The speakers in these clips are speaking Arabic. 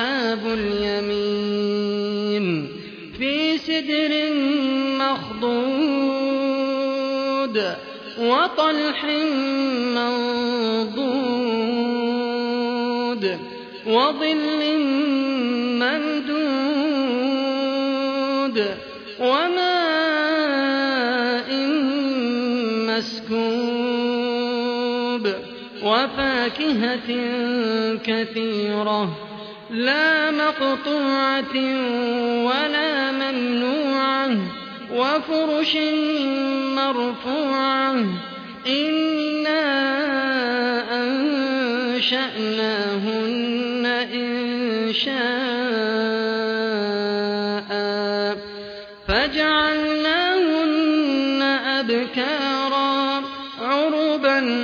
أصحاب اليمين في سدر مخضود وطلح منضود وظل ممدود وماء مسكوب وفاكهة كثيرة لا مقطوعة ولا ممنوعة وفرش مرفوعة. إنا أنشأناهن إن شاء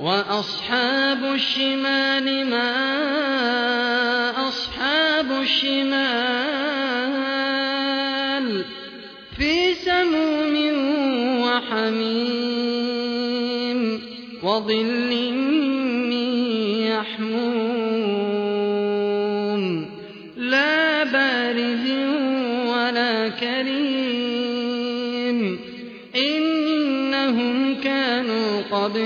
وأصحاب الشمال ما أصحاب الشمال في سموم وحميم وظل من يحموم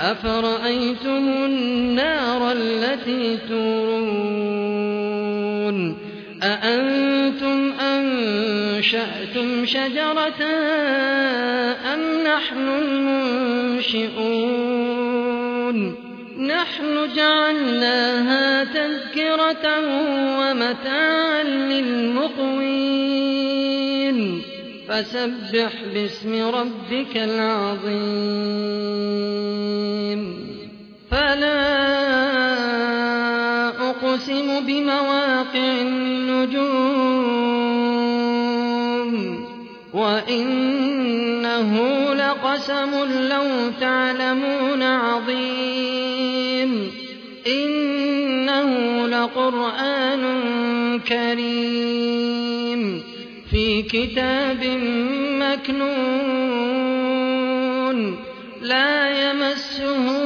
أَفَرَأَيْتُمُ النَّارَ الَّتِي تُورُونَ أَأَنتُمْ أَنشَأْتُمْ شَجَرَتَهَا أَمْ نَحْنُ الْمُنشِئُونَ نَحْنُ جَعَلْنَاهَا تَذْكِرَةً وَمَتَاعًا لِّلْمُقْوِينَ فَسَبِّحْ بِاسْمِ رَبِّكَ الْعَظِيمِ فَلَا أُقْسِمُ بِمَوَاقِعِ النُّجُومِ وَإِنَّهُ لَقَسَمٌ لَّوْ تَعْلَمُونَ عَظِيمٌ إِنَّهُ لَقُرْآنٌ كَرِيمٌ فِي كِتَابٍ مَّكْنُونٍ لَّا يَمَسُّهُ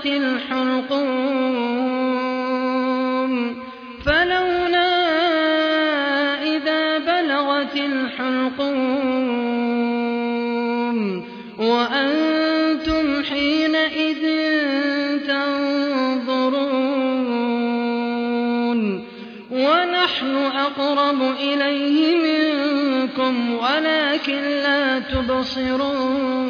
بَلَغَتِ الْحُلْقُومَ فَلَوْلَا إِذَا بَلَغَتِ الْحُلْقُومَ وَأَنتُمْ حِينَئِذٍ تَنظُرُونَ وَنَحْنُ أَقْرَبُ إِلَيْهِ مِنكُمْ وَلَٰكِن لَّا تُبْصِرُونَ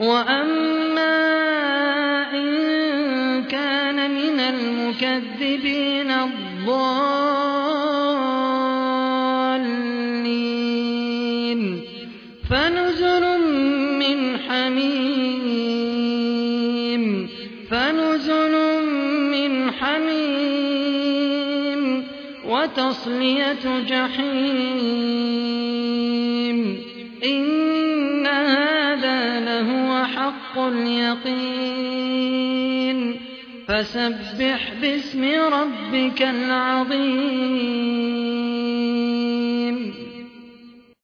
وأما إن كان من المكذبين الضالين فنزل من حميم فنزل من حميم وتصلية جحيم إن اليقين. فسبح باسم ربك العظيم.